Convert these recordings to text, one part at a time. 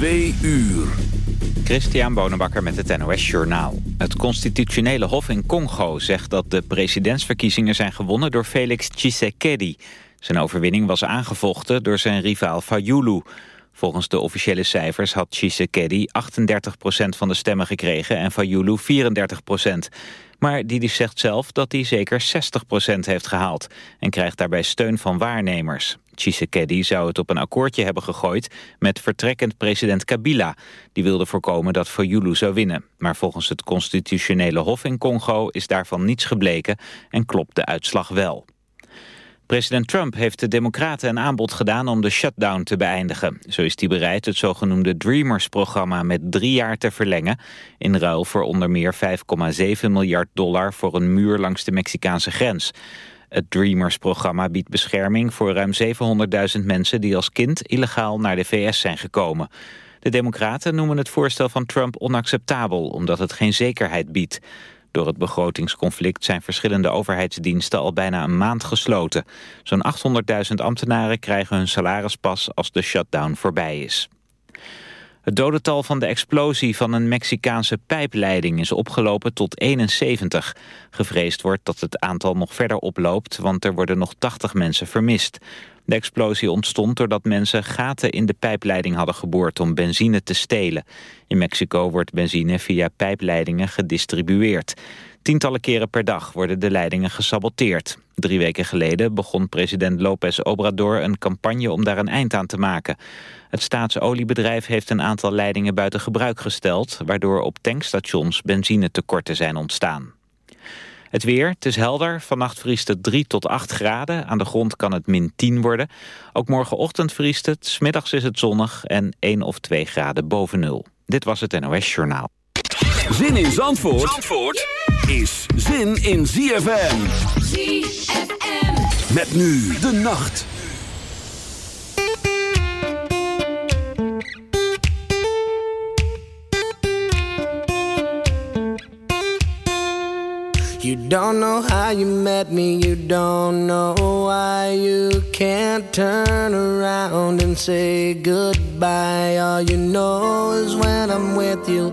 Twee uur. Christian Bonenbakker met het NOS Journaal. Het constitutionele hof in Congo zegt dat de presidentsverkiezingen zijn gewonnen door Felix Tshisekedi. Zijn overwinning was aangevochten door zijn rivaal Fayulu. Volgens de officiële cijfers had Tshisekedi 38% van de stemmen gekregen en Fayulu 34% Maar Didi zegt zelf dat hij zeker 60% heeft gehaald... en krijgt daarbij steun van waarnemers. Tshisekedi zou het op een akkoordje hebben gegooid met vertrekkend president Kabila. Die wilde voorkomen dat Fayulu zou winnen. Maar volgens het constitutionele hof in Congo is daarvan niets gebleken en klopt de uitslag wel. President Trump heeft de Democraten een aanbod gedaan om de shutdown te beëindigen. Zo is hij bereid het zogenoemde Dreamers-programma met drie jaar te verlengen... in ruil voor onder meer 5,7 miljard dollar voor een muur langs de Mexicaanse grens. Het Dreamers-programma biedt bescherming voor ruim 700.000 mensen... die als kind illegaal naar de VS zijn gekomen. De Democraten noemen het voorstel van Trump onacceptabel... omdat het geen zekerheid biedt. Door het begrotingsconflict zijn verschillende overheidsdiensten al bijna een maand gesloten. Zo'n 800.000 ambtenaren krijgen hun salaris pas als de shutdown voorbij is. Het dodental van de explosie van een Mexicaanse pijpleiding is opgelopen tot 71. Gevreesd wordt dat het aantal nog verder oploopt, want er worden nog 80 mensen vermist. De explosie ontstond doordat mensen gaten in de pijpleiding hadden geboord om benzine te stelen. In Mexico wordt benzine via pijpleidingen gedistribueerd. Tientallen keren per dag worden de leidingen gesaboteerd. Drie weken geleden begon president López Obrador een campagne om daar een eind aan te maken. Het staatsoliebedrijf heeft een aantal leidingen buiten gebruik gesteld... waardoor op tankstations benzinetekorten zijn ontstaan. Het weer, het is helder. Vannacht vriest het 3 tot 8 graden. Aan de grond kan het min 10 worden. Ook morgenochtend vriest het. Smiddags is het zonnig en 1 of 2 graden boven nul. Dit was het NOS Journaal. Zin in Zandvoort, Zandvoort is zin in ZFM. ZFM. Met nu de nacht. You don't know how you met me, you don't know why you can't turn around and say goodbye. All you know is when I'm with you,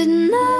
couldn't